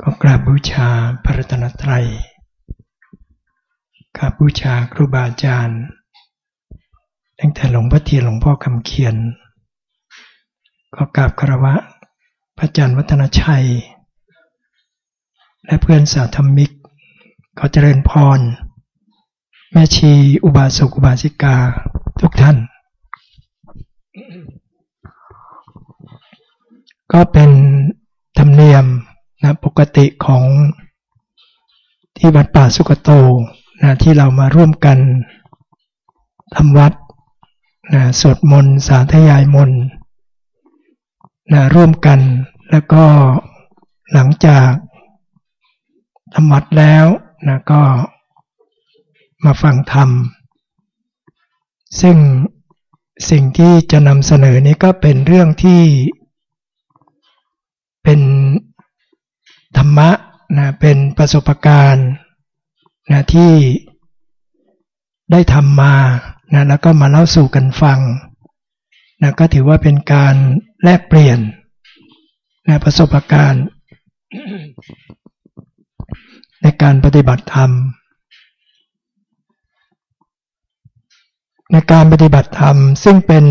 ก็กราบบูชาพระรัตนตรัยกราบบูชาครูบาอาจารย์ตั้งแต่หลวงพ่อเทียนหลวงพ่อคำเขียน ก็กราบคารวะพระอาจารย์วัฒนชัย และเพื่อนสาธมิกขอเจริญพร แม่ชีอุบาสกอุบาสิกาทุกท่าน ก็เป็นธรรมเนียม นะปกติของที่วัดป่าสุกโตนะที่เรามาร่วมกันทำวัดนะสวดมนต์สาธยายมนต์นะร่วมกันแล้วก็หลังจากทำวัดแล้วนะก็มาฟังธรรม ซึ่งสิ่งที่จะนำเสนอนี้ก็เป็นเรื่องที่เป็น ธรรมะนะเป็นประสบการณ์นะที่ได้ทำมานะแล้วก็มาเล่าสู่กันฟังนะก็ถือว่าเป็นการแลกเปลี่ยนนะประสบการณ์ ในการปฏิบัติธรรม ในการปฏิบัติธรรมซึ่งเป็น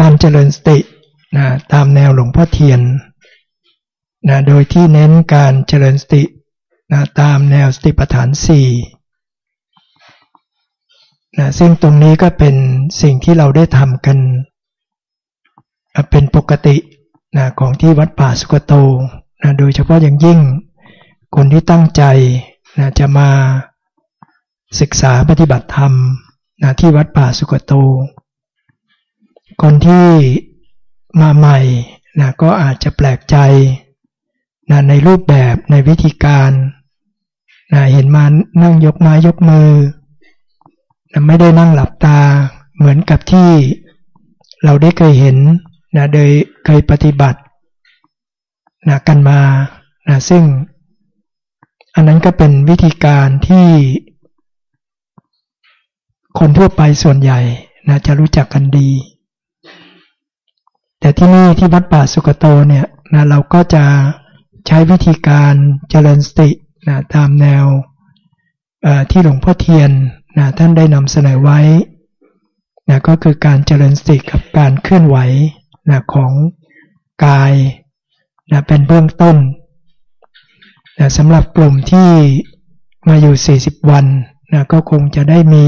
การเจริญสติ นะตามแนวหลวงพ่อเทียนนะโดยที่เน้นการเจริญสตินะตามแนวสติปัฏฐานสี่นะซึ่งตรงนี้ก็เป็นสิ่งที่เราได้ทำกันเป็นปกตินะของที่วัดป่าสุกโตนะโดยเฉพาะอย่างยิ่งคนที่ตั้งใจนะจะมาศึกษาปฏิบัติธรรมนะที่วัดป่าสุกโต คนที่ มาใหม่นะก็อาจจะแปลกใจนะในรูปแบบในวิธีการนะเห็นมานั่งยกไม้ยกมือนะไม่ได้นั่งหลับตาเหมือนกับที่เราได้เคยเห็นนะโดยเคยปฏิบัตินะกันมานะซึ่ง อันนั้นก็เป็นวิธีการที่ คนทั่วไปส่วนใหญ่นะจะรู้จักกันดี แต่ที่นี่ที่วัดป่าสุกโตเนี่ยนะเราก็จะใช้วิธีการเจริญสตินะตามแนวที่หลวงพ่อเทียนนะท่านได้นำเสนอไว้นะก็คือการเจริญสติกับการเคลื่อนไหวนะของกายนะเป็นเบื้องต้นนะสำหรับกลุ่มที่มาอยู่ 40 วันนะก็คงจะได้มี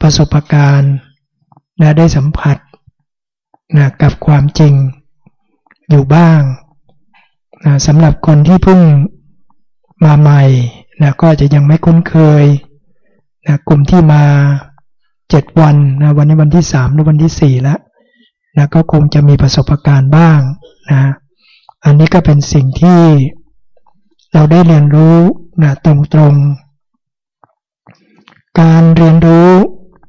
ประสบการณ์นะได้สัมผัส นะกับความจริงอยู่บ้างนะสำหรับคนที่เพิ่งมาใหม่นะก็จะยังไม่คุ้นเคยนะกลุ่มที่มาเจ็ดวันนะวันนี้วันที่สามหรือวันที่สี่แล้วนะก็คงจะมีประสบการณ์บ้างนะอันนี้ก็เป็นสิ่งที่เราได้เรียนรู้นะตรงๆ การเรียนรู้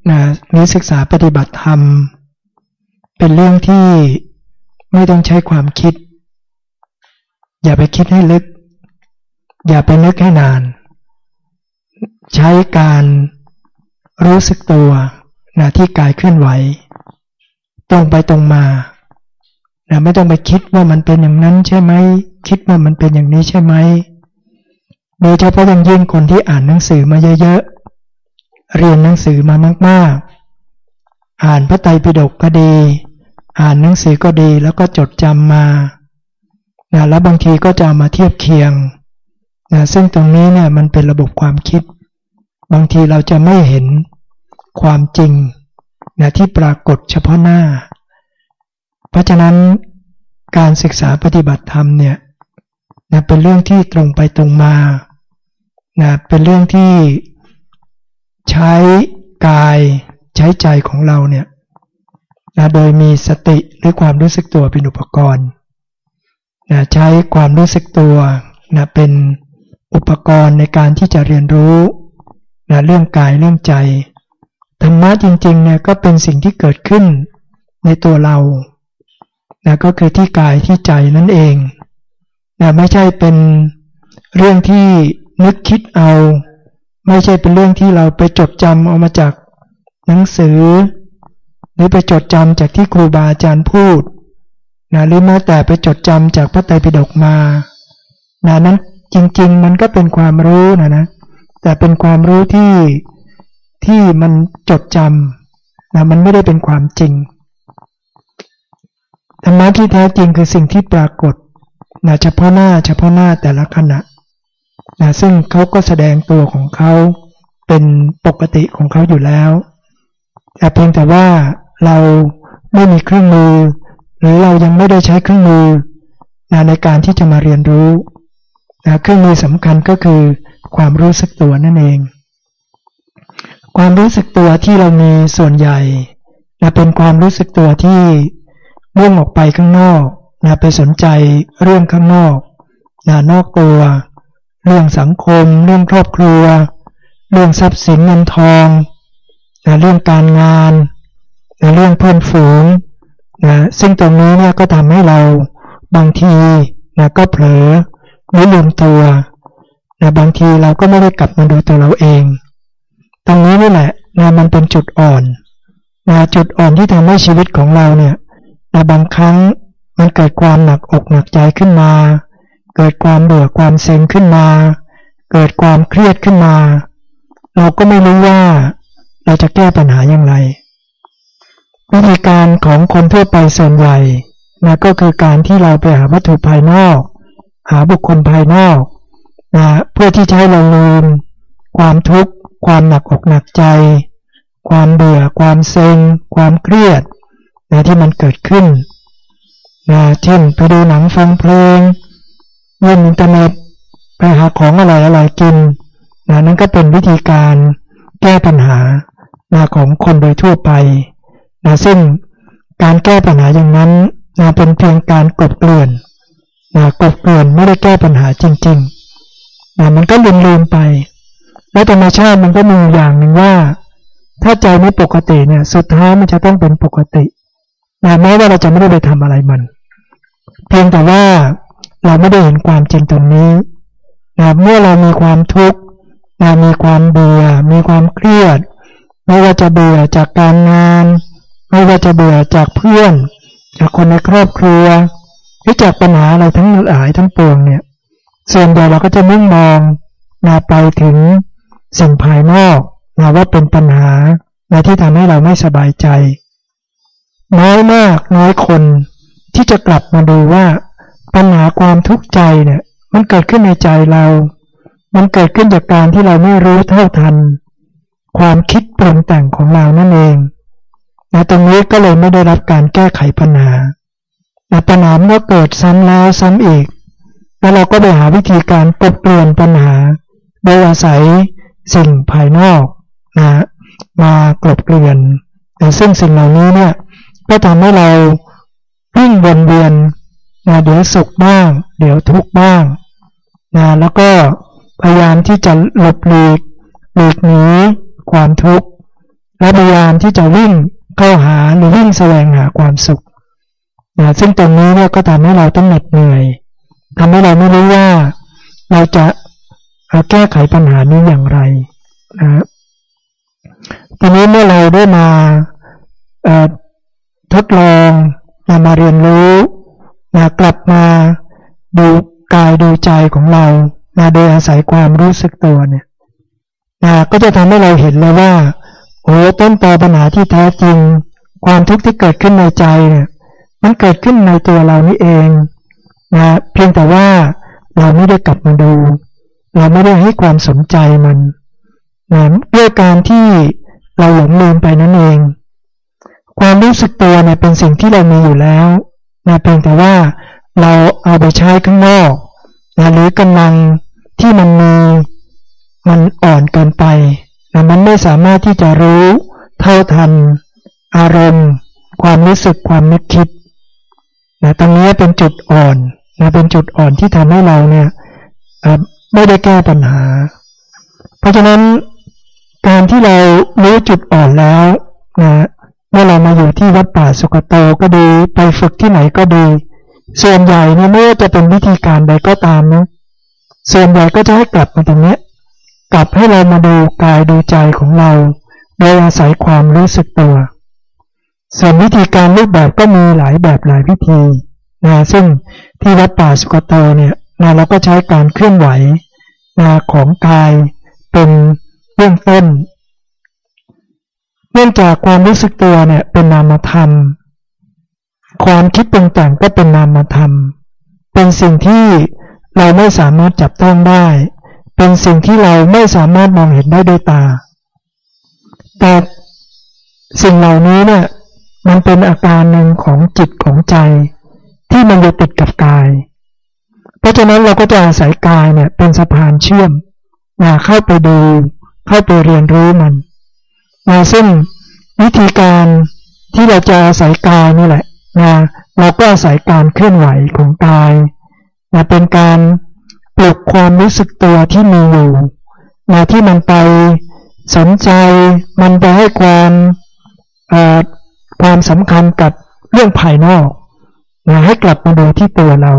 นะนิศึกษาปฏิบัติธรรม เป็นเรื่องที่ไม่ต้องใช้ความคิด อย่าไปคิดให้ลึก อย่าไปนึกให้นาน ใช้การรู้สึกตัวนะที่กายเคลื่อนไหว ตรงไปตรงมานะไม่ต้องไปคิดว่ามันเป็นอย่างนั้นใช่ไหม คิดว่ามันเป็นอย่างนี้ใช่ไหม โดยเฉพาะอย่างยิ่งคนที่อ่านหนังสือมาเยอะๆ เรียนหนังสือมามากๆ อ่านพระไตรปิฎกก็ดี อ่านหนังสือก็ดีแล้วก็จดจำมานะแล้วบางทีก็จะมาเทียบเคียงนะซึ่งตรงนี้เนี่ยมันเป็นระบบความคิด บางทีเราจะไม่เห็นความจริงนะที่ปรากฏเฉพาะหน้า เพราะฉะนั้นการศึกษาปฏิบัติธรรมเนี่ยนะเป็นเรื่องที่ตรงไปตรงมานะเป็นเรื่องที่ใช้กายใช้ใจของเราเนี่ย นะโดยมีสติหรือความรู้สึกตัวเป็นอุปกรณ์นะใช้ความรู้สึกตัวนะเป็นอุปกรณ์ในการที่จะเรียนรู้นะเรื่องกายเรื่องใจ ธรรมะจริงๆเนี่ยก็เป็นสิ่งที่เกิดขึ้นในตัวเรานะก็คือที่กายที่ใจนั่นเองนะไม่ใช่เป็นเรื่องที่นึกคิดเอา ไม่ใช่เป็นเรื่องที่เราไปจดจำเอามาจากหนังสือ หรือไปจดจำจากที่ครูบาอาจารย์พูดนะหรือแม้แต่ไปจดจำจากพระไตรปิฎกมานะนั้นจริง ๆ มันก็เป็นความรู้นะนะ แต่เป็นความรู้ที่ที่มันจดจำนะมันไม่ได้เป็นความจริงธรรมะที่แท้จริงคือสิ่งที่ปรากฏนะเฉพาะหน้าเฉพาะหน้าแต่ละขณะนะซึ่งเขาก็แสดงตัวของเขาเป็นปกติของเขาอยู่แล้วแต่เพียงแต่ว่า เราไม่มีเครื่องมือ หรือเรายังไม่ได้ใช้เครื่องมือนะในการที่จะมาเรียนรู้นะเครื่องมือสำคัญก็คือความรู้สึกตัวนั่นเอง ความรู้สึกตัวที่เรามีส่วนใหญ่นะเป็นความรู้สึกตัวที่มุ่งออกไปข้างนอกนะไปสนใจเรื่องข้างนอกนะนอกตัว เรื่องสังคม เรื่องครอบครัว เรื่องทรัพย์สินเงินทองนะเรื่องการงาน นะเรื่องเพื่อนฝูงนะซึ่งตรงนี้เนี่ยก็ทำให้เราบางทีนะก็เผลอไม่ลืมตัวนะบางทีเราก็ไม่ได้กลับมาดูตัวเราเอง ตรงนี้นี่แหละนะมันเป็นจุดอ่อนนะจุดอ่อนที่ทำให้ชีวิตของเราเนี่ยนะบางครั้งมันเกิดความหนักอกหนักใจขึ้นมา เกิดความเบื่อความเซ็งขึ้นมา เกิดความเครียดขึ้นมา เราก็ไม่รู้ว่าเราจะแก้ปัญหาอย่างไร วิธีการของคนทั่วไปส่วนใหญ่นะก็คือการที่เราไปหาวัตถุภายนอก หาบุคคลภายนอกนะเพื่อที่จะให้เราลืมความทุกข์ ความหนักอกหนักใจ ความเบื่อ ความเซ็ง ความเครียดนะที่มันเกิดขึ้นนะเช่นไปดูหนังฟังเพลงเล่นอินเทอร์เน็ตไปหาของอร่อยอร่อยกินนะนั่นก็เป็นวิธีการแก้ปัญหานะของคนโดยทั่วไป นะซึ่งการแก้ปัญหาอย่างนั้นนะเป็นเพียงการกลบเกลื่อนนะกลบเกลื่อนไม่ได้แก้ปัญหาจริงๆนะมันก็ลืมลืมไป และธรรมชาติมันก็มีอย่างหนึ่งว่า ถ้าใจไม่ปกติเนี่ยสุดท้ายมันจะต้องเป็นปกตินะแม้ว่าเราจะไม่ได้ไปทำอะไรมัน เพียงแต่ว่าเราไม่ได้เห็นความจริงตรงนี้นะเมื่อเรามีความทุกข์นะมีความเบื่อ มีความเครียด ไม่ว่าจะเบื่อจากการงาน ไม่ว่าจะเบื่อจากเพื่อน จากคนในครอบครัว หรือจากปัญหาอะไรทั้งหลายทั้งปวงเนี่ย ส่วนใหญ่เราก็จะมุ่งมองนะไปถึงสิ่งภายนอกนะว่าเป็นปัญหานะที่ทำให้เราไม่สบายใจ น้อยมากน้อยคนที่จะกลับมาดูว่าปัญหาความทุกข์ใจเนี่ย มันเกิดขึ้นในใจเรา มันเกิดขึ้นจากการที่เราไม่รู้เท่าทัน ความคิดปรุงแต่งของเรานั่นเอง นะตรงนี้ก็เลยไม่ได้รับการแก้ไขปัญหานะปัญหาเมื่อเกิดซ้ำแล้วซ้ำอีก แล้วเราก็ไปหาวิธีการกบเกลื่อนปัญหา โดยอาศัยสิ่งภายนอกนะมากลบเกลื่อนซึ่งสิ่งเหล่านี้เนี่ยก็ทำให้เราวิ่งวนเวียนนะเดี๋ยวสุขบ้าง เดี๋ยวทุกข์บ้างนะแล้วก็พยายามที่จะหลบหลีกหลีกหนีความทุกข์และพยายามที่จะวิ่ง เข้าหาหรือวิ่งแสวงหาความสุขนะซึ่งตรงนี้เนี่ยก็ทำให้เราต้องเหน็ดเหนื่อยทำให้เราไม่รู้ว่าเราจะแก้ไขปัญหานี้อย่างไรนะทีนี้เมื่อเราได้มาทดลองนะมาเรียนรู้นะกลับมาดูกายดูใจของเรานะโดยอาศัยความรู้สึกตัวเนี่ยนะก็จะทำให้เราเห็นเลยว่า โอ้ต้นตอปัญหาที่แท้จริง ความทุกข์ที่เกิดขึ้นในใจเนี่ยมันเกิดขึ้นในตัวเรานี่เองนะเพียงแต่ว่าเราไม่ได้กลับมาดู เราไม่ได้ให้ความสนใจมันนะด้วยการที่เราหลงลืมไปนั่นเอง ความรู้สึกตัวเนี่ยเป็นสิ่งที่เรามีอยู่แล้วนะเพียงแต่ว่าเราเอาไปใช้ข้างนอกนะหรือกำลังที่มันมีมันอ่อนเกินไป มันไม่สามารถที่จะรู้เท่าทัน อารมณ์ ความรู้สึกความนึกคิดนะตรงนี้เป็นจุดอ่อนนะเป็นจุดอ่อนที่ทำให้เราเนี่ยไม่ได้แก้ปัญหา เพราะฉะนั้นการที่เรารู้จุดอ่อนแล้วนะเมื่อเรามาอยู่ที่วัดป่าสุกโตก็ดี ไปฝึกที่ไหนก็ดี ส่วนใหญ่เนี่ยไม่ว่าจะเป็นวิธีการใดก็ตามนะส่วนใหญ่ก็จะให้กลับมาตรงนี้ กลับให้เรามาดูกายดูใจของเรา โดยอาศัยความรู้สึกตัว ส่วนวิธีการรูปแบบก็มีหลายแบบหลายวิธีนะซึ่งที่วัดป่าสุกโตเนี่ยนะเราก็ใช้การเคลื่อนไหวนะของกายเป็นเบื้องต้น เนื่องจากความรู้สึกตัวเนี่ยเป็นนามธรรม ความคิดปรุงแต่งก็เป็นนามธรรม เป็นสิ่งที่เราไม่สามารถจับต้องได้ เป็นสิ่งที่เราไม่สามารถมองเห็นได้ด้วยตา แต่สิ่งเหล่านี้เนี่ยมันเป็นอาการหนึ่งของจิตของใจ ที่มันจะติดกับกาย เพราะฉะนั้นเราก็จะอาศัยกายเนี่ยเป็นสะพานเชื่อมมาเข้าไปดู เข้าไปเรียนรู้มันมาซึ่งวิธีการที่เราจะอาศัยกายนี่แหละนะเราก็อาศัยการเคลื่อนไหวของกายนะเป็นการ ปลุกความรู้สึกตัวที่มีอยู่นะที่มันไปสนใจ มันไปให้ความความสำคัญกับเรื่องภายนอกนะให้กลับมาดูที่ตัวเรา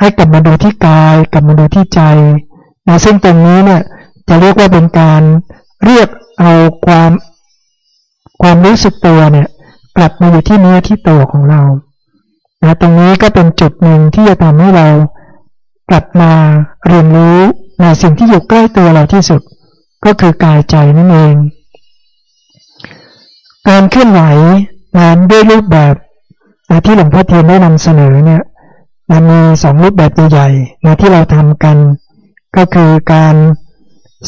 ให้กลับมาดูที่กาย กลับมาดูที่ใจนะซึ่งตรงนี้เนี่ยจะเรียกว่าเป็นการเรียกเอาความความรู้สึกตัวเนี่ยกลับมาอยู่ที่เนื้อที่ตัวของเรานะตรงนี้ก็เป็นจุดหนึ่งที่จะทำให้เรา กลับมาเรียนรู้ในสิ่งที่อยู่ใกล้ตัวเราที่สุด ก็คือกายใจนั่นเอง การเคลื่อนไหวงานด้วยรูปแบบที่หลวงพ่อเทียนได้นำเสนอเนี่ยมันมีสองรูปแบบใหญ่ๆนะที่เราทำกัน ก็คือการ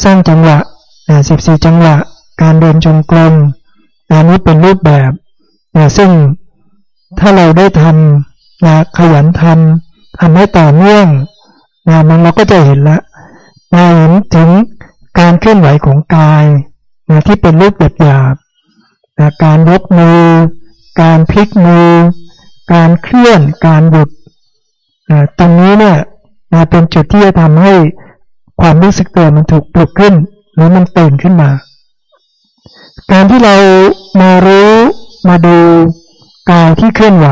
สร้างจังหวะสิบสี่จังหวะ การเดินจงกรมอันนี้เป็นรูปแบบนะซึ่งถ้าเราได้ทำนะขยันทำทำให้ต่อเนื่อง นะมันเราก็จะเห็นละนะเห็นถึงการเคลื่อนไหวของกายนะที่เป็นรูปแบบหยาบนะการยกมือ การพลิกมือ การเคลื่อน การหยุดนะตรงนี้เนี่ยนะเป็นจุดที่จะทำให้ความรู้สึกตัวมันถูกปลุกขึ้น หรือมันตื่นขึ้นมา การที่เรามารู้มาดูกายที่เคลื่อนไหว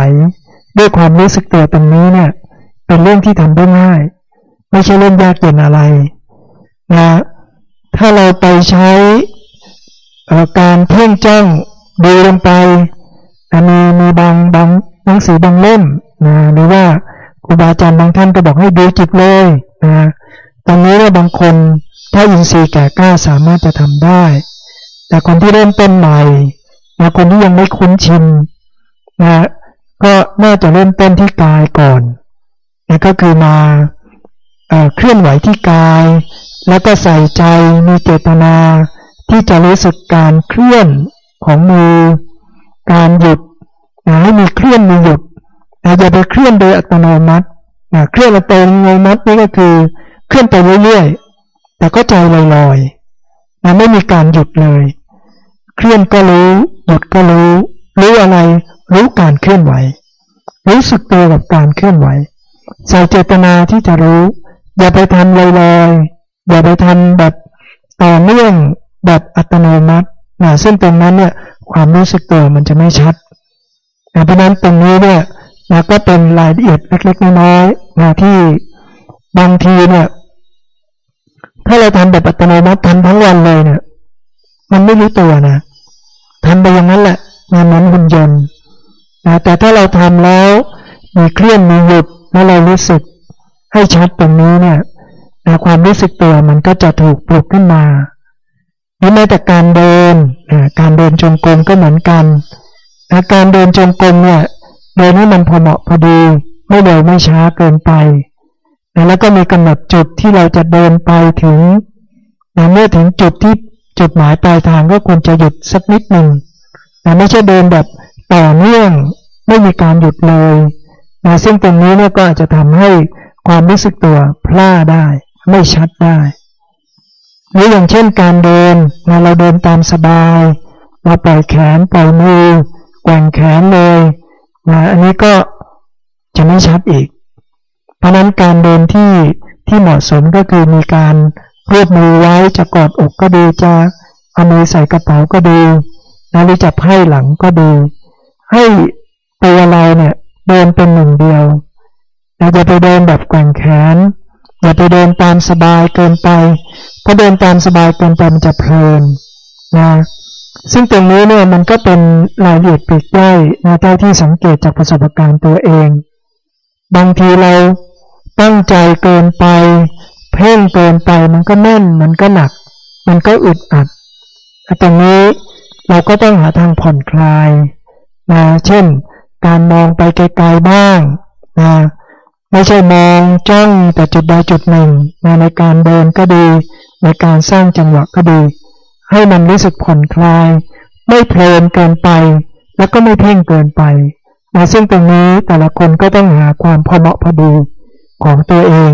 ด้วยความรู้สึกตัวตรงนี้เนี่ยเป็นเรื่องที่ทำได้ง่าย ไม่ใช่เรื่องยากเย็นอะไรนะถ้าเราไปใช้การเพ่งจ้องดูลงไปมีมีบางบางหนังสือบางเล่มนะหรือว่าครูบาอาจารย์บางท่านก็บอกให้ดูจิตเลยนะตรงนี้เนี่ยบางคนถ้าอินทรีย์แก่กล้าสามารถจะทำได้ แต่คนที่เริ่มต้นใหม่นะคนที่ยังไม่คุ้นชินนะก็น่าจะเริ่มต้นที่กายก่อนนะก็คือมา เคลื่อนไหวที่กาย แล้วก็ใส่ใจมีเจตนา ที่จะรู้สึกการเคลื่อนของมือ การหยุดนะให้มีเคลื่อนมีหยุดนะอย่าไปเคลื่อนโดยอัตโนมัตินะเคลื่อนอัตโนมัตินี่ก็คือ เคลื่อนไปเรื่อยๆแต่ก็ใจลอยๆนะไม่มีการหยุดเลย เคลื่อนก็รู้ หยุดก็รู้ รู้อะไร รู้การเคลื่อนไหว รู้สึกตัวกับการเคลื่อนไหวใส่เจตนาที่จะรู้ อย่าไปทำลอยๆ อย่าไปทำแบบต่อเนื่องแบบอัตโนมัตินะซึ่งตรงนั้นเนี่ยความรู้สึกตัวมันจะไม่ชัดนะเพราะนั้นตรงนี้เนี่ยนะก็เป็นรายละเอียดเล็กๆน้อยๆนะที่บางทีเนี่ยถ้าเราทำแบบอัตโนมัติทำทั้งวันเลยเนี่ย มันไม่รู้ตัวนะทำไปอย่างนั้นแหละมันเหมือนหุ่นยนต์นะแต่ถ้าเราทำแล้วมีเคลื่อนมีหยุดแล้วเรารู้สึก ให้ชัดตรงนี้เนี่ยความรู้สึกตัวมันก็จะถูกปลุกขึ้นมาแม้แต่การเดินการเดินจงกรมก็เหมือนกันการเดินจงกรมเนี่ยเดินให้มันพอเหมาะพอดี ไม่เร็วไม่ช้าเกินไป แล้วก็มีกำหนดจุดที่เราจะเดินไปถึงเมื่อถึงจุดที่จุดหมายปลายทางก็ควรจะหยุดสักนิดหนึ่งแต่ไม่ใช่เดินแบบต่อเนื่อง ไม่มีการหยุดเลยนะซึ่งตรงนี้เนี่ยก็อาจจะทำให้ ความรู้สึกตัวพลาดได้ ไม่ชัดได้หรืออย่างเช่นการเดินนะเราเดินตามสบาย เราปล่อยแขนปล่อยมือแกว่งแขนเลยนะอันนี้ก็จะไม่ชัดอีก เพราะนั้นการเดินที่ที่เหมาะสมก็คือมีการรวบมือไว้จะกอดอกก็ดีจะเอามือใส่กระเป๋าก็ดีนะหรือจะไพ่หลังก็ดี ให้ตัวเราเนี่ยเดินเป็นหนึ่งเดียว อย่าจะไปเดินแบบแกว่งแขน อย่าไปเดินตามสบายเกินไป เพราะเดินตามสบายเกินไปมันจะเพลินนะซึ่งตรงนี้เนี่ยมันก็เป็นรายละเอียดปีกย่อยนะเท่าที่สังเกตจากประสบการณ์ตัวเอง บางทีเราตั้งใจเกินไป เพ่งเกินไปมันก็แน่นมันก็หนัก มันก็อึดอัดตรงนี้เราก็ต้องหาทางผ่อนคลายนะเช่น การมองไปไกลๆบ้างนะ ไม่ใช่มองจ้องแต่จุดใดจุดหนึ่งนในการเดินก็ดี ในการสร้างจังหวะก็ดี ให้มันรู้สึกผ่อนคลาย ไม่เพลินเกินไป แล้วก็ไม่เพ่งเกินไปนะซึ่งตรงนี้แต่ละคนก็ต้องหาความพอเหมาะพอดีของตัวเอง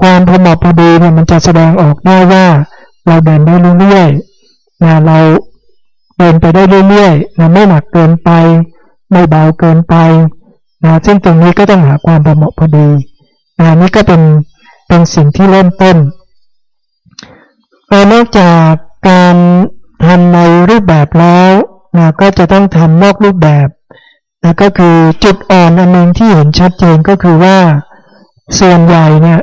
ความพอเหมาะพอดีเนี่ยมันจะแสดงออกได้ว่าเราเดินได้เรื่อยๆนะเราเดินไปได้เรื่อยๆนะไม่หนักเกินไป ไม่เบาเกินไป นะซึ่งตรงนี้ก็ต้องหาความพอเหมาะพอดีนะนี่ก็เป็นเป็นสิ่งที่เริ่มต้นนอกจากการทำในรูปแบบแล้วนะก็จะต้องทำนอกรูปแบบนะก็คือจุดอ่อนอันหนึ่งที่เห็นชัดเจนก็คือว่าส่วนใหญ่เนี่ย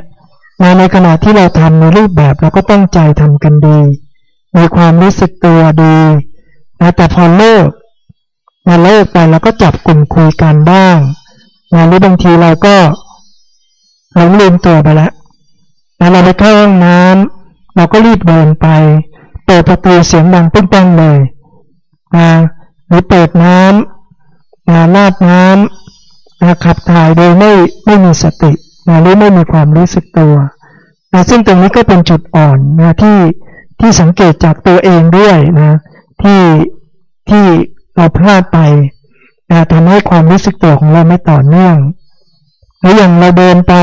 ในขณะที่เราทำในรูปแบบเราก็ตั้งใจทำกันดี มีความรู้สึกตัวดีนะแต่พอเลิกมาเลิกไปเราก็จับกลุ่มคุยกันบ้าง นะหรือบางทีเราก็หลงลืมตัวไปแล้วนะเราไปเข้าห้องน้ำเราก็รีบเดินไป เปิดประตูเสียงดังปุ้งปังเลยนะหรือเปิดน้ำนะลาดน้ำนะขับถ่ายโดยไม่ไม่มีสตินะหรือไม่มีความรู้สึกตัวนะซึ่งตรงนี้ก็เป็นจุดอ่อนนะที่ที่สังเกตจากตัวเองด้วยนะที่ที่เราพลาดไป ทำให้ความรู้สึกตัวของเราไม่ต่อเนื่องหรืออย่างเราเดินไป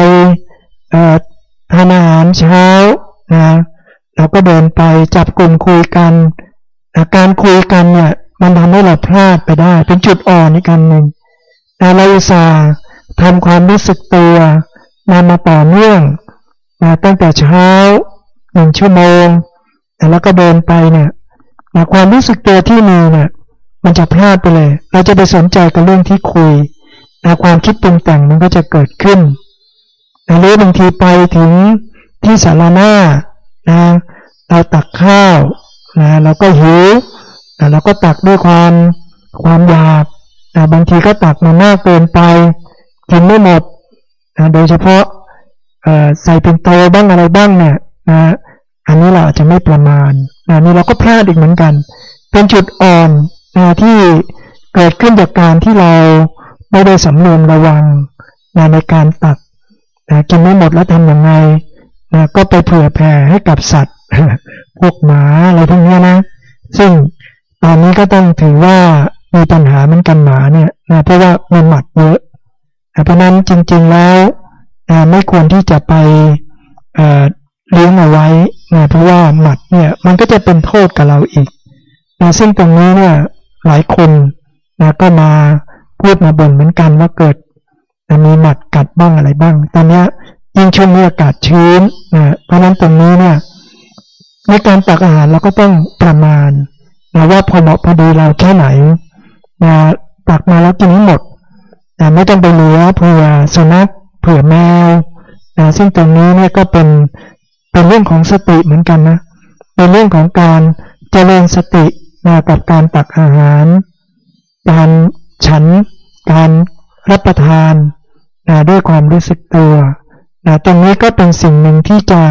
ทานอาหารเช้านะเราก็เดินไปจับกลุ่มคุยกันการคุยกันเนี่ยมันทำให้เราพลาดไปได้ เป็นจุดอ่อนอีกอันหนึ่งนะเราอุตส่าห์ทำความรู้สึกตัวมามาต่อเนื่องนะตั้งแต่เช้าหนึ่งชั่วโมงแล้วก็เดินไปเนี่ยความรู้สึกตัวที่มีเนี่ย มันจะพลาดไปเลย เราจะไปสนใจกับเรื่องที่คุยนะความคิดปรุงแต่งมันก็จะเกิดขึ้นนะหรือบางทีไปถึงที่สารหน้านะเราตักข้าวนะเราก็หิวนะเราก็ตักด้วยความความอยากนะบางทีก็ตักมามากเกินไป กินไม่หมดนะโดยเฉพาะใส่เป็นโตบ้างอะไรบ้างเนี่ยนะอันนี้เราอาจจะไม่ประมาณนะนี่เราก็พลาดอีกเหมือนกัน เป็นจุดอ่อน นะที่เกิดขึ้นจากการที่เราไม่ได้สำรวมระวังนะในการตักนะกินไม่หมดแล้วทำยังไงนะก็ไปเผื่อแผ่ให้กับสัตว์ พวกหมาอะไรพวกนี้นะ ซึ่งตอนนี้ก็ต้องถือว่ามีปัญหาเหมือนกันหมาเนี่ยนะเพราะว่ามีหมัดเยอะเพราะนั้นจริงๆแล้วไม่ควรที่จะไปเลี้ยงเอาไว้นะเพราะว่าหมัดเนี่ยมันก็จะเป็นโทษกับเราอีกนะซึ่งตรงนี้เนี่ย หลายคนนะก็มาพูดมาบ่นเหมือนกันว่าเกิดมีหมัดกัดบ้างอะไรบ้าง ตอนนี้ยิ่งช่วงนี้อากาศชื้นนะเพราะนั้นตรงนี้เนี่ยในการตักอาหารเราก็ต้องประมาณนะว่าพอเหมาะพอดีเราแค่ไหนนะตักมาแล้วกินให้หมดนะไม่ต้องไปเหลือเผื่อสุนัขเผื่อแมวนะซึ่งตรงนี้เนี่ยก็เป็นเป็นเรื่องของสติเหมือนกันนะเป็นเรื่องของการเจริญสติ กับการตักอาหาร การฉัน การรับประทานนะด้วยความรู้สึกตัวนะตรงนี้ก็เป็นสิ่งหนึ่งที่จะ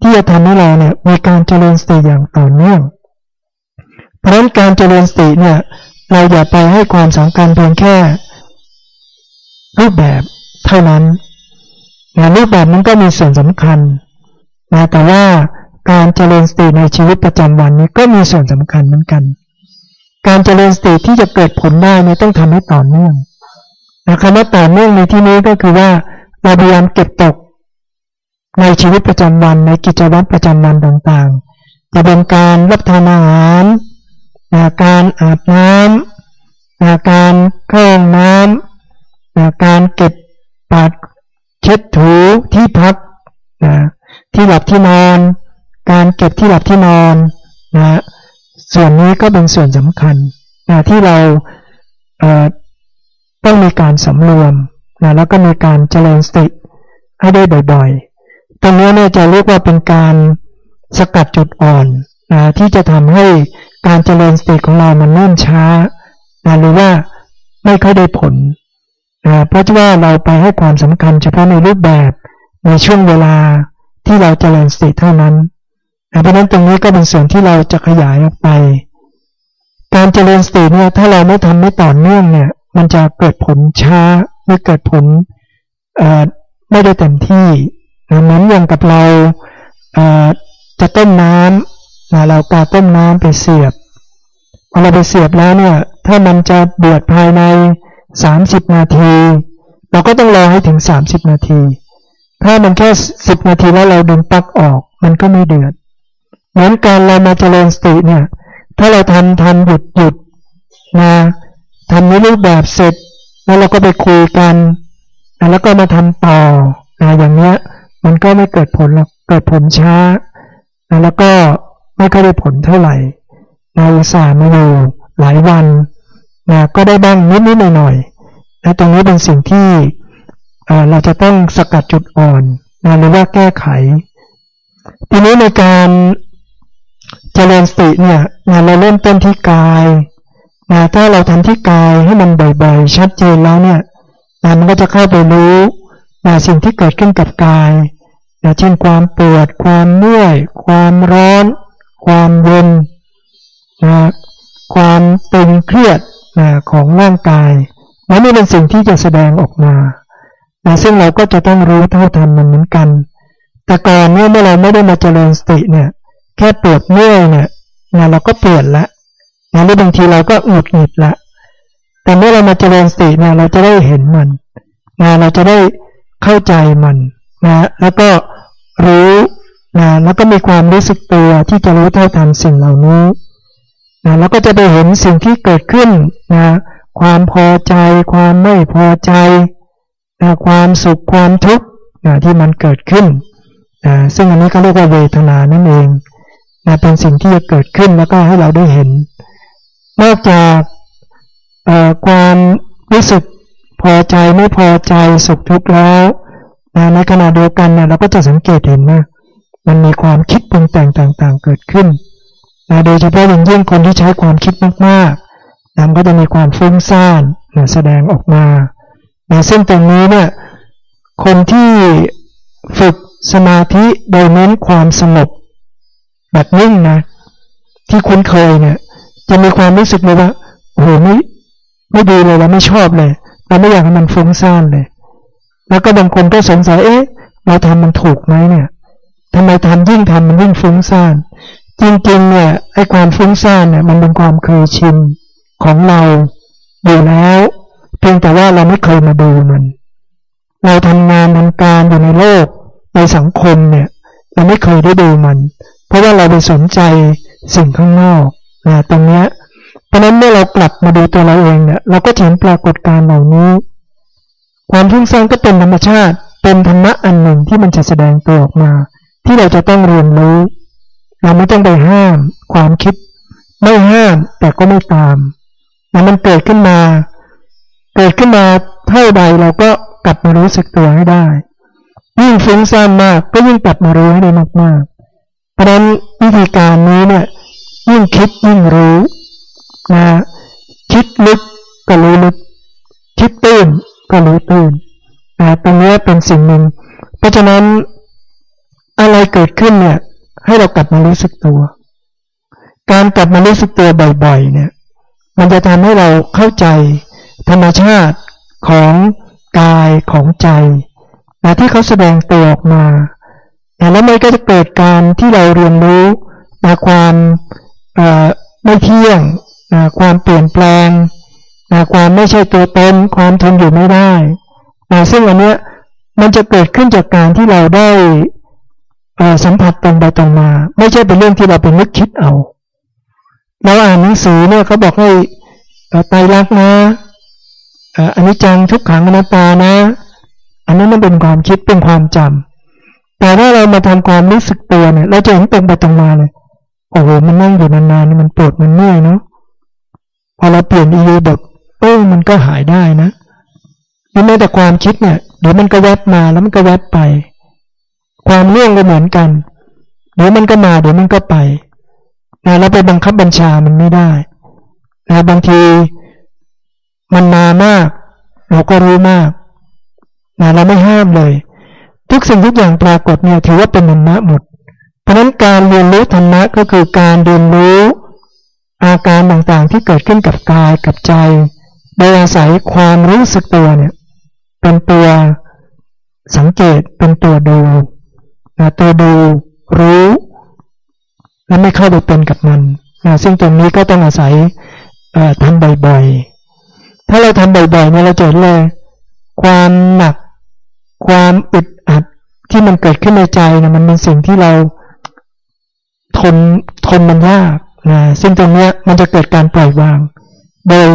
ที่จะทำให้เราเนี่ยมีการเจริญสติอย่างต่อเนื่อง เพราะฉะนั้นการเจริญสติเนี่ยเราอย่าไปให้ความสำคัญเพียงแค่ รูปแบบเท่านั้นนะรูปแบบมันก็มีส่วนสำคัญนะแต่ว่า การเจริญสติในชีวิตประจำวันนี้ก็มีส่วนสำคัญเหมือนกัน การเจริญสติที่จะเกิดผลได้เนี่ยต้องทำให้ต่อเนื่องนะคำว่าต่อเนื่องในที่นี้ก็คือว่าเราพยายามเก็บตกในชีวิตประจำวันในกิจวัตรประจำวันต่างๆ จะเป็นการรับทานอาหารนะการอาบน้ำนะการเข้าห้องน้ำนะการเก็บปัดเช็ดถูที่พักนะที่หลับที่นอน การเก็บที่หลับที่นอนนะส่วนนี้ก็เป็นส่วนสำคัญนะที่เราเต้องมีการสำรวมนะแล้วก็มีการเจริญสติให้ได้บ่อยๆ ตรงนี้เนี่ยจะเรียกว่าเป็นการสกัดจุดอ่อนนะที่จะทำให้การเจริญสติของเรามันเนิ่นช้านะหรือว่าไม่ค่อยได้ผลนะเพราะว่าเราไปให้ความสำคัญเฉพาะในรูปแบบในช่วงเวลาที่เราเจริญสติเท่านั้น เพราะนั้นตรงนี้ก็เป็นส่วนที่เราจะขยายออกไป การเจริญสติเนี่ยถ้าเราไม่ทำไม่ต่อเนื่องเนี่ย มันจะเกิดผลช้าไม่เกิดผลไม่ได้เต็มที่เหมือนอย่างกับเราจะต้มน้ำเรากาต้มน้ำไปเสียบพอเราไปเสียบแล้วเนี่ย ถ้ามันจะเดือดภายในสามสิบนาที เราก็ต้องรอให้ถึงสามสิบนาที ถ้ามันแค่สิบนาทีแล้วเราดึงปลั๊กออก มันก็ไม่เดือด เหมือนการเรามาเจริญสติเนี่ย ถ้าเราทำทำหยุดหยุดนะทำในรูปแบบเสร็จ แล้วเราก็ไปคุยกัน แล้วก็มาทำต่อนะอย่างเนี้ย มันก็ไม่เกิดผลหรอกเกิดผลช้านะแล้วก็ไม่ค่อยได้ผลเท่าไหร่นาอุตส่าห์มาอยู่หลายวันนะก็ได้บ้างนิดนิดหน่อยหน่อยและตรงนี้เป็นสิ่งที่เราจะต้องสกัดจุดอ่อนนะหรือว่าแก้ไข ทีนี้ในการ เจริญสติเนี่ยนะเราเริ่มต้นที่กายนะถ้าเราทำที่กายให้มันบ่อยๆ ชัดเจนแล้วเนี่ยนะมันก็จะเข้าไปรู้นะสิ่งที่เกิดขึ้นกับกายนะเช่นความปวด ความเมื่อย ความร้อน ความเย็นนะความตึงเครียดนะของร่างกายนันนี่เป็นสิ่งที่จะแสดงออกมานะซึ่งเราก็จะต้องรู้เท่าทันมันเหมือนกัน แต่ก่อนเนี่ยเมื่อเราไม่ได้มาเจริญสติเนี่ย แค่ปวดเมื่อยเนี่ยนะเราก็ปวดละนะหรือบางทีเราก็หงุดหงิดละ แต่เมื่อเรามาเจริญสติเนี่ยเราจะได้เห็นมันนะเราจะได้เข้าใจมันนะแล้วก็รู้นะแล้วก็มีความรู้สึกตัวที่จะรู้เท่าทันสิ่งเหล่านี้นะแล้วก็จะได้เห็นสิ่งที่เกิดขึ้นนะความพอใจ ความไม่พอใจนะความสุขความทุกข์นะที่มันเกิดขึ้นนะซึ่งอันนี้เขาเรียกว่าเวทนานั่นเอง เป็นสิ่งที่จะเกิดขึ้นแล้วก็ให้เราได้เห็น นอกจากความรู้สึกพอใจไม่พอใจสุขทุกข์แล้วนะในขณะเดียวกันเนี่ยเราก็จะสังเกตเห็นว่ามันมีความคิดปรุงแต่งต่างๆ เกิดขึ้นนะโดยเฉพาะอย่างยิ่งคนที่ใช้ความคิดมากๆนะก็จะมีความฟุ้งซ่านนะแสดงออกมานะซึ่งตรงนี้เนี่ยคนที่ฝึกสมาธิโดยเน้นความสงบ แบบนิ่งนะ ที่คุ้นเคยเนี่ย จะมีความรู้สึกเลยว่าโอ้โหไม่ไม่ดีเลยเราไม่ชอบเลยเราไม่อยากให้มันฟุ้งซ่านเลย แล้วก็บางคนก็สงสัยเอ๊ะ เราทำมันถูกไหมเนี่ยทำไมทำยิ่งทำมันยิ่งฟุ้งซ่านจริงๆเนี่ยไอ้ความฟุ้งซ่านเนี่ย มันเป็นความเคยชินของเราอยู่แล้ว เพียงแต่ว่าเราไม่เคยมาดูมัน เราทำงานทำการอยู่ในโลกในสังคมเนี่ย เราไม่เคยได้ดูมัน เพราะว่าเราไปสนใจสิ่งข้างนอกนะตรงเนี้ยเพราะนั้นเมื่อเรากลับมาดูตัวเราเองเนี่ยเราก็เห็นปรากฏการณ์เหล่านี้ ความฟุ้งซ่านก็เป็นธรรมชาติ เป็นธรรมะอันหนึ่งที่มันจะแสดงตัวออกมา ที่เราจะต้องเรียนรู้ เราไม่ต้องไปห้าม ความคิด ไม่ห้ามแต่ก็ไม่ตามแล้วมันเกิดขึ้นมา เกิดขึ้นมาเท่าใดเราก็กลับมารู้สึกตัวให้ได้ยิ่งฟุ้งซ่านมากก็ยิ่งกลับมารู้ให้ได้มากๆ เพราะฉะนั้นวิธีการนี้เนี่ยยิ่งคิดยิ่งรู้นะคิดลึกก็รู้ลึก คิดตื้นก็รู้ตื้นนะตรงนี้เป็นสิ่งหนึ่ง เพราะฉะนั้นอะไรเกิดขึ้นเนี่ย ให้เรากลับมารู้สึกตัว การกลับมารู้สึกตัวบ่อยๆ เนี่ย มันจะทำให้เราเข้าใจธรรมชาติของกายของใจนะที่เขาแสดงตัวออกมา แล้วมันก็จะเกิดการที่เราเรียนรู้นะความไม่เที่ยงนะความเปลี่ยนแปลงนะความไม่ใช่ตัวตนความทนอยู่ไม่ได้นะซึ่งอันเนี้ยมันจะเกิดขึ้นจากการที่เราได้สัมผัสตรงไปตรงมา ไม่ใช่เป็นเรื่องที่เราเป็นนึกคิดเอาเราอ่านหนังสือเนี่ยเขาบอกให้ไตรักนะอันนี้จังทุกขังอนัตตานะ อันนั้นมันเป็นความคิดเป็นความจำ แต่ถ้าเรามาทำความรู้สึกตัวเนี่ย เราจะเห็นตรงไปตรงมาเลยโอ้โหมันนั่งอยู่นานๆนี่มันปวดมันเมื่อยเนาะพอเราเปลี่ยนอียบทโอ้มันก็หายได้นะหรือแม้แต่ความคิดเนี่ยเดี๋ยวมันก็แวบมาแล้วมันก็แวบไป ความเรื่องก็เหมือนกันเดี๋ยวมันก็มาเดี๋ยวมันก็ไปนะเราไปบังคับบัญชามันไม่ได้นะบางทีมันมามาก เราก็รู้มากนะเราไม่ห้ามเลย ทุกสิ่งทุกอย่างปรากฏเนี่ยถือว่าเป็นธรรมะหมด เพราะนั้นการเรียนรู้ธรรมะก็คือการเรียนรู้อาการต่างๆที่เกิดขึ้นกับกายกับใจ โดยอาศัยความรู้สึกตัวเนี่ยเป็นตัวสังเกตเป็นตัวดูนะตัวดูรู้ และไม่เข้าไปเป็นกับมันนะซึ่งตรงนี้ก็ต้องอาศัยทำบ่อยๆ ถ้าเราทำบ่อยๆเนี่ยเราจะเห็นเลยความหนัก ความอึดอัดที่มันเกิดขึ้นในใจนะมันเป็นสิ่งที่เราทนทนมันยากนะซึ่งตรงนี้มันจะเกิดการปล่อยวาง โดย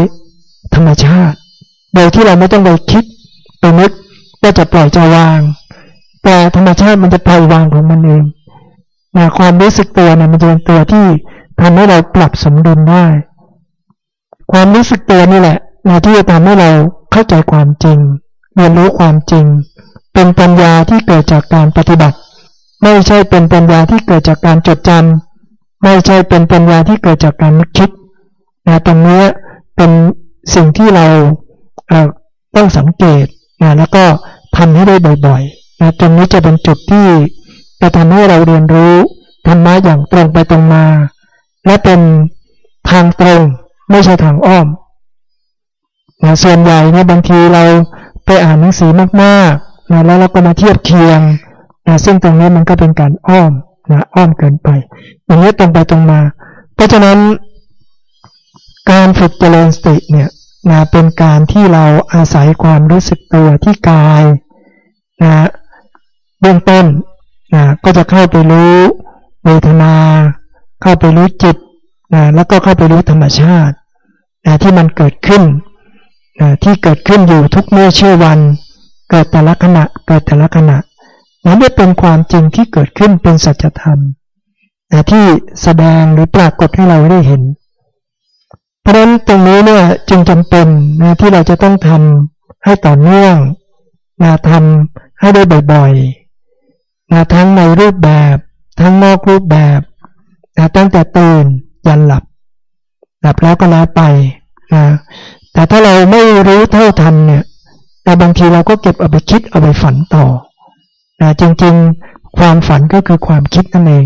ธรรมชาติ โดยที่เราไม่ต้องไปคิดไปนึกว่าจะปล่อยจะวาง แต่ธรรมชาติมันจะปล่อยวางของมันเองนะความรู้สึกตัวนะมันจะเป็นตัวที่ทำให้เราปรับสมดุลได้ ความรู้สึกตัวนี่แหละนะที่จะทำให้เราเข้าใจความจริงเรียนรู้ความจริง เป็นปัญญาที่เกิดจากการปฏิบัติ ไม่ใช่เป็นปัญญาที่เกิดจากการจดจำไม่ใช่เป็นปัญญาที่เกิดจากการนึกคิดนะตรงนี้เป็นสิ่งที่เราต้องสังเกตนะแล้วก็ทำให้ได้บ่อยๆนะตรงนี้จะเป็นจุดที่จะทำให้เราเรียนรู้ธรรมะอย่างตรงไปตรงมา และเป็นทางตรงไม่ใช่ทางอ้อมนะส่วนใหญ่เนี่ยบางทีเราไปอ่านหนังสือมากๆ นะแล้วเราก็มาเทียบเคียงนะซึ่งตรงนี้มันก็เป็นการอ้อมนะอ้อมเกินไปอย่างนี้ตรงไปตรงมา เพราะฉะนั้น การฝึกเจริญสติเนี่ยนะเป็นการที่เราอาศัยความรู้สึกตัวที่กายนะเบื้องต้นนะก็จะเข้าไปรู้เวทนา เข้าไปรู้จิตนะแล้วก็เข้าไปรู้ธรรมชาตินะที่มันเกิดขึ้นนะที่เกิดขึ้นอยู่ทุกเมื่อชื่อวัน เกิดแต่ละขณะเกิดแต่ละขณะนั้นเป็นความจริงที่เกิดขึ้นเป็นสัจธรรมที่แสดงหรือปรากฏให้เราได้เห็น เพราะฉะนั้นตรงนี้เนี่ยจึงจำเป็นนะที่เราจะต้องทำให้ต่อเนื่องนะทำให้ได้บ่อยๆนะทั้งในรูปแบบ ทั้งนอกรูปแบบนะตั้งแต่ตื่นยันหลับ หลับแล้วก็แล้วไปนะแต่ถ้าเราไม่รู้เท่าทันเนี่ย แต่บางทีเราก็เก็บเอาไปคิดเอาไปฝันต่อนะจริงๆ ความฝันก็คือความคิดนั่นเอง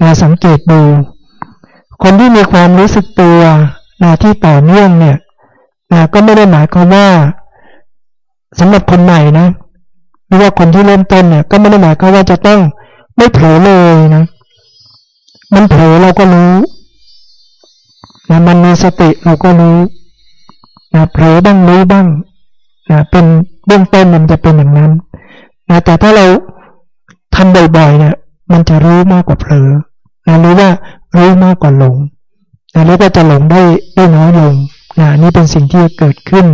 นะสังเกตดู คนที่มีความรู้สึกตัวนะที่ต่อเนื่องเนี่ยนะก็ไม่ได้หมายความว่าสำหรับคนใหม่นะหรือว่าคนที่เริ่มต้นเนี่ย ก็ไม่ได้หมายความว่าจะต้องไม่เผลอเลยนะ มันเผลอเราก็รู้นะมันมีสติเราก็รู้นะเผลอบ้างรู้บ้าง นะเป็นเบื้องต้นมันจะเป็นอย่างนั้นนะแต่ถ้าเราทำบ่อยๆเนี่ย มันจะรู้มากกว่าเผลอนะรู้ว่ารู้มากกว่าหลงนะแล้วก็จะหลงได้ได้น้อยลงนะนี่เป็นสิ่งที่เกิดขึ้น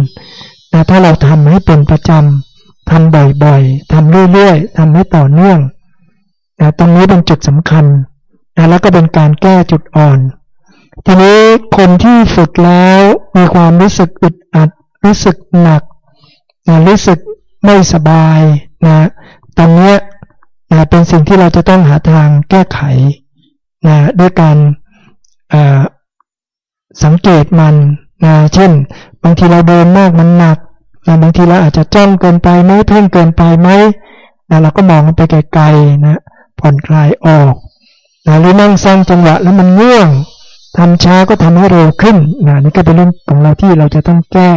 นะถ้าเราทำให้เป็นประจำทำบ่อยๆทำเรื่อยๆทำให้ต่อเนื่องนะตรงนี้เป็นจุดสำคัญนะแล้วก็เป็นการแก้จุดอ่อน ทีนี้คนที่ฝึกแล้วมีความรู้สึกอึดอัด รู้สึกหนัก นะรู้สึกไม่สบายนะตรงนี้นะเป็นสิ่งที่เราจะต้องหาทางแก้ไขนะด้วยการสังเกตมันนะเช่น บางทีเราเดินมากมันหนักนะบางทีเราอาจจะจ้องเกินไปไหมเพ่งเกินไปไหมนะเราก็มองไปไกลๆนะผ่อนคลายออกนะหรือนั่งสร้างจังหวะแล้วมันง่วงทำช้าก็ทำให้เร็วขึ้นนะนี่ก็เป็นเรื่องของเราที่เราจะต้องแก้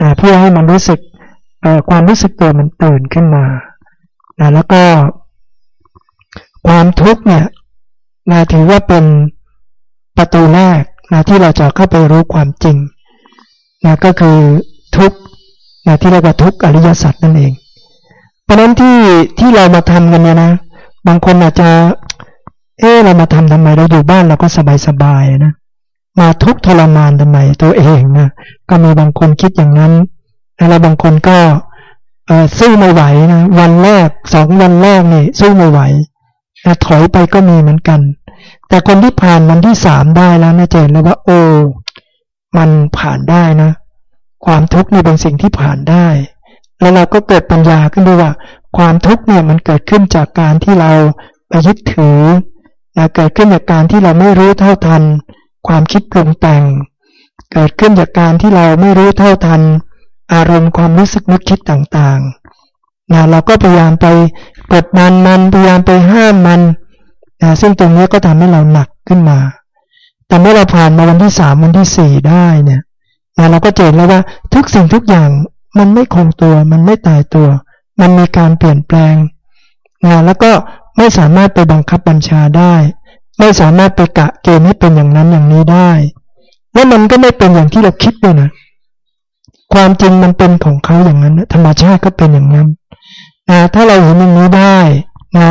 นะเพื่อให้มันรู้สึก ความรู้สึกตัวมันตื่นขึ้นมานะแล้วก็ความทุกข์เนี่ยนะถือว่าเป็นประตูแรกนะที่เราจะเข้าไปรู้ความจริงนะก็คือทุกนะที่เรียกว่าทุกอริยสัจนั่นเอง เพราะนั้นที่ที่เรามาทำกันเนี่ยนะ บางคนอาจจะ เออเรามาทำทำไมเราอยู่บ้านเราก็สบายสบายนะมาทุกทรมานทำไมตัวเองนะก็มีบางคนคิดอย่างนั้น แล้วบางคนก็สู้ไม่ไหวนะวันแรกสองวันแรกนี่สู้ไม่ไหวถอยไปก็มีเหมือนกัน แต่คนที่ผ่านวันที่สามได้แล้วนะเจนแล้วว่าโอ้มันผ่านได้นะ ความทุกข์นี่เป็นสิ่งที่ผ่านได้ แล้วเราก็เกิดปัญญาขึ้นด้วยว่า ความทุกข์เนี่ยมันเกิดขึ้นจากการที่เราไปยึดถือนะเกิดขึ้นจากการที่เราไม่รู้เท่าทัน ความคิดปรุงแต่ง เกิดขึ้นจากการที่เราไม่รู้เท่าทัน อารมณ์ความรู้สึกนึกคิดต่างๆนะเราก็พยายามไปกดมันมันพยายามไปห้ามมันนะซึ่งตรงนี้ก็ทำให้เราหนักขึ้นมา แต่เมื่อเราผ่านมาวันที่สามวันที่สี่ได้เนี่ยนะเราก็เจนแล้วว่าทุกสิ่งทุกอย่างมันไม่คงตัว มันไม่ตายตัว มันมีการเปลี่ยนแปลงนะแล้วก็ไม่สามารถไปบังคับบัญชาได้ ไม่สามารถไปกะเกณฑ์ให้เป็นอย่างนั้นอย่างนี้ได้ และมันก็ไม่เป็นอย่างที่เราคิดด้วยนะ ความจริงมันเป็นของเขาอย่างนั้นธรรมชาติก็เป็นอย่างนั้นนะถ้าเราเห็นอย่างนี้ได้นะ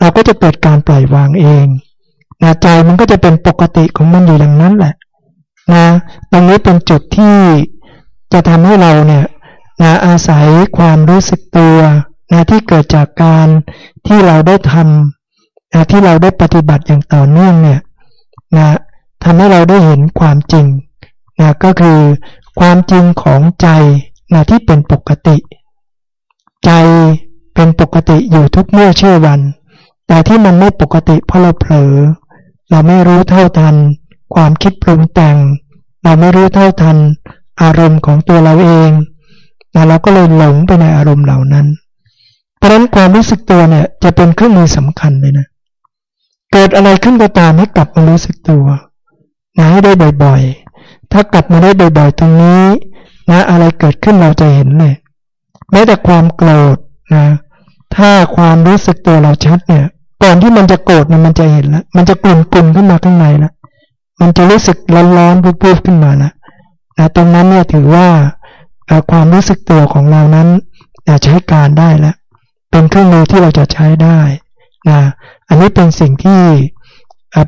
เราก็จะเกิดการปล่อยวางเองนะใจมันก็จะเป็นปกติของมันอยู่อย่างนั้นแหละนะตรงนี้เป็นจุดที่จะทำให้เราเนี่ยนะอาศัยความรู้สึกตัวนะที่เกิดจากการที่เราได้ทำนะที่เราได้ปฏิบัติอย่างต่อเนื่องเนี่ยนะทำให้เราได้เห็นความจริงนะก็คือ ความจริงของใจนะที่เป็นปกติ ใจเป็นปกติอยู่ทุกเมื่อเชื่อวัน แต่ที่มันไม่ปกติเพราะเราเผลอ เราไม่รู้เท่าทัน ความคิดปรุงแต่ง เราไม่รู้เท่าทัน อารมณ์ของตัวเราเองนะเราก็เลยหลงไปในอารมณ์เหล่านั้น เพราะนั้นความรู้สึกตัวเนี่ยจะเป็นเครื่องมือสำคัญเลยนะ เกิดอะไรขึ้นก็ตามให้กลับมารู้สึกตัวนะให้ได้บ่อยๆ ถ้ากลับมาได้บ่อยๆตรงนี้นะอะไรเกิดขึ้นเราจะเห็นเลยแม้แต่ความโกรธนะถ้าความรู้สึกตัวเราชัดเนี่ย ก่อนที่มันจะโกรธเนี่ยมันจะเห็นแล้วมันจะกลุ่นกลุ่นขึ้นมาข้างในล้วมันจะรู้สึกร้อนๆปุ๊บๆขึ้นมาแล้วนะตรงนั้นเนี่ยถือว่าความรู้สึกตัวของเรานั้นใช้การได้แล้วเป็นเครื่องมือที่เราจะใช้ได้นะอันนี้เป็นสิ่งที่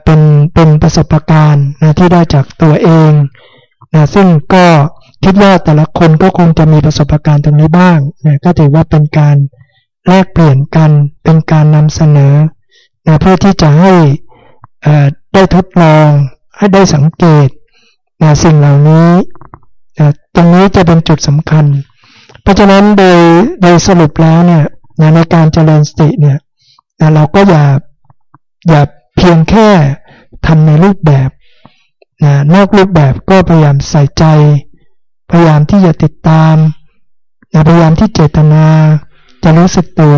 เป็นเป็นประสบการณ์นะที่ได้จากตัวเอง นะซึ่งก็คิดว่าแต่ละคนก็คงจะมีประสบการณ์ตรงนี้บ้างนะก็ถือว่าเป็นการแลกเปลี่ยนกันเป็นการนำเสนอนะเพื่อที่จะให้ได้ทดลองให้ได้สังเกตนะสิ่งเหล่านี้นะตรงนี้จะเป็นจุดสำคัญ เพราะฉะนั้นโดยโดยสรุปแล้วเนี่ยนะในการเจริญสติเนี่ยนะเราก็อย่าอย่าเพียงแค่ทำในรูปแบบ นะนอกรูปแบบก็พยายามใส่ใจ พยายามที่จะติดตามนะพยายามที่เจตนา จะรู้สึกตัว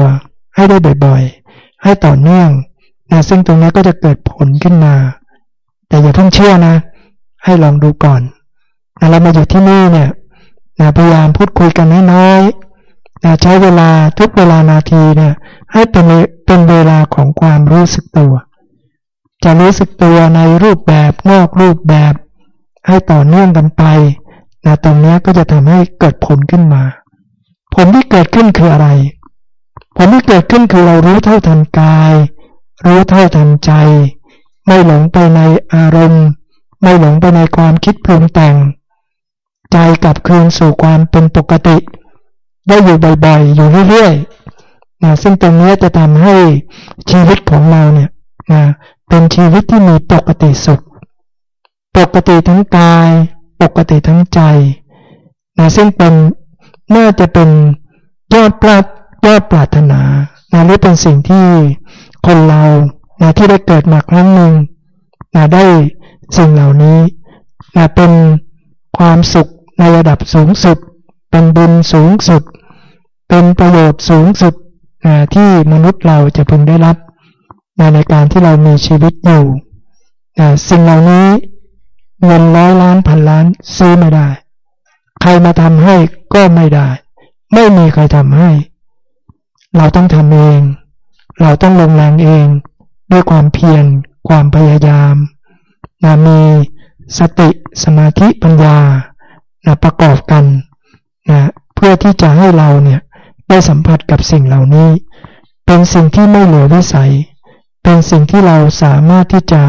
ให้ได้บ่อยๆ ให้ต่อเนื่องนะซึ่งตรงนี้ก็จะเกิดผลขึ้นมา แต่อย่าเพิ่งเชื่อนะ ให้ลองดูก่อนนะเรามาอยู่ที่นี่เนี่ยนะพยายามพูดคุยกันน้อยนะใช้เวลาทุกเวลานาทีเนี่ยให้เป็นเป็นเวลาของความรู้สึกตัว จะรู้สึกตัวในรูปแบบนอกรูปแบบ ให้ต่อเนื่องกันไปนะตรงนี้ก็จะทำให้เกิดผลขึ้นมา ผลที่เกิดขึ้นคืออะไร ผลที่เกิดขึ้นคือเรารู้เท่าทันกาย รู้เท่าทันใจ ไม่หลงไปในอารมณ์ ไม่หลงไปในความคิดปรุงแต่ง ใจกลับคืนสู่ความเป็นปกติ ได้อยู่บ่อยๆ อยู่เรื่อยๆนะซึ่งตรงนี้จะทำให้ชีวิตของเราเนี่ยนะ เป็นชีวิตที่มีปกติสุข ปกติทั้งกาย ปกติทั้งใจนะซึ่งเป็นน่าจะเป็นยอดปรารยอดปรารถนานะหรือเป็นสิ่งที่คนเรานะที่ได้เกิดมาครั้งหนึ่งนะได้สิ่งเหล่านี้นะเป็นความสุขในระดับสูงสุด เป็นบุญสูงสุด เป็นประโยชน์สูงสุดที่มนุษย์เราจะพึงได้รับ ในการที่เรามีชีวิตอยู่สิ่งเหล่านี้เงินร้อยล้านพันล้านซื้อไม่ได้ ใครมาทำให้ก็ไม่ได้ ไม่มีใครทำให้ เราต้องทำเอง เราต้องลงแรงเอง ด้วยความเพียรความพยายามนะมีสติสมาธิปัญญานะประกอบกันนะเพื่อที่จะให้เราเนี่ยได้สัมผัสกับสิ่งเหล่านี้ เป็นสิ่งที่ไม่เหลือวิสัย เป็นสิ่งที่เราสามารถที่จะ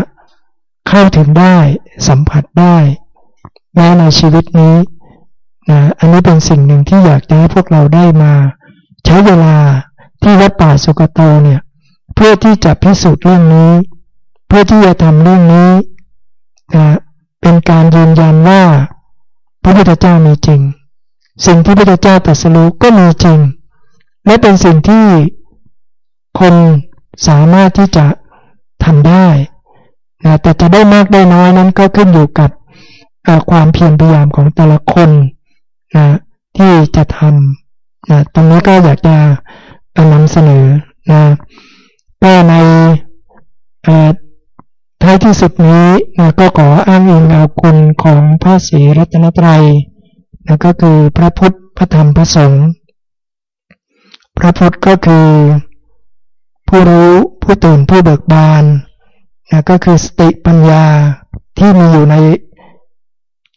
เข้าถึงได้ สัมผัสได้แม้ในชีวิตนี้นะอันนี้เป็นสิ่งหนึ่งที่อยากจะให้พวกเราได้มา ใช้เวลาที่วัดป่าสุกโตเนี่ย เพื่อที่จะพิสูจน์เรื่องนี้ เพื่อที่จะทำเรื่องนี้นะเป็นการยืนยันว่า พระพุทธเจ้ามีจริง สิ่งที่พระพุทธเจ้าตรัสรู้ก็มีจริง และเป็นสิ่งที่คน สามารถที่จะทำได้นะแต่จะได้มากได้น้อยนั้นก็ขึ้นอยู่กับความเพียรพยายามของแต่ละคนนะที่จะทำนะตรงนี้ก็อยากจะนำเสนอนะก็ในท้ายที่สุดนี้นะก็ขออ้างอิงเอาคุณของพระศรีรัตนตรัยนะก็คือพระพุทธพระธรรมพระสงฆ์พระพุทธก็คือ ผู้รู้ผู้ตื่นผู้เบิกบานนะก็คือสติปัญญาที่มีอยู่ใน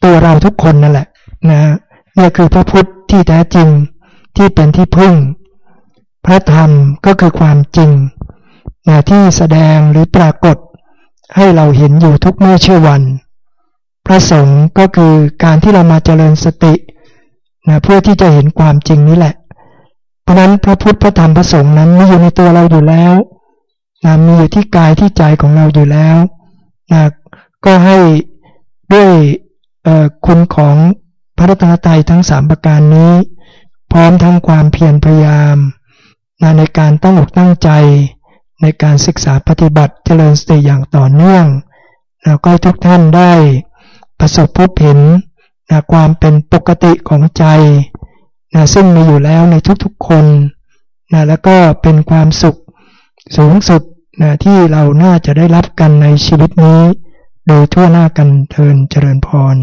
ตัวเราทุกคนนั่นแหละนะนี่คือพระพุทธที่แท้จริงที่เป็นที่พึ่ง พระธรรมก็คือความจริงนะที่แสดงหรือปรากฏให้เราเห็นอยู่ทุกเมื่อเชื่อวัน พระสงฆ์ก็คือการที่เรามาเจริญสตินะเพื่อที่จะเห็นความจริงนี้แหละ เพราะนั้นพระพุทธพระธรรมพระสงฆ์นั้นมีอยู่ในตัวเราอยู่แล้วนะมีอยู่ที่กายที่ใจของเราอยู่แล้วนะก็ให้ด้วยคุณของพระรัตนตรัยทั้งสามประการนี้ พร้อมทั้งความเพียรพยายามนะในการตั้งอกตั้งใจ ในการศึกษาปฏิบัติเจริญสติอย่างต่อเนื่องแล้วก็ทุกท่านได้ประสบพบเห็นนะความเป็นปกติของใจ นะซึ่งมีอยู่แล้วในทุกๆคนนะแล้วก็เป็นความสุขสูงสุดนะที่เราน่าจะได้รับกันในชีวิตนี้ โดยทั่วหน้ากันเทินเจริญพร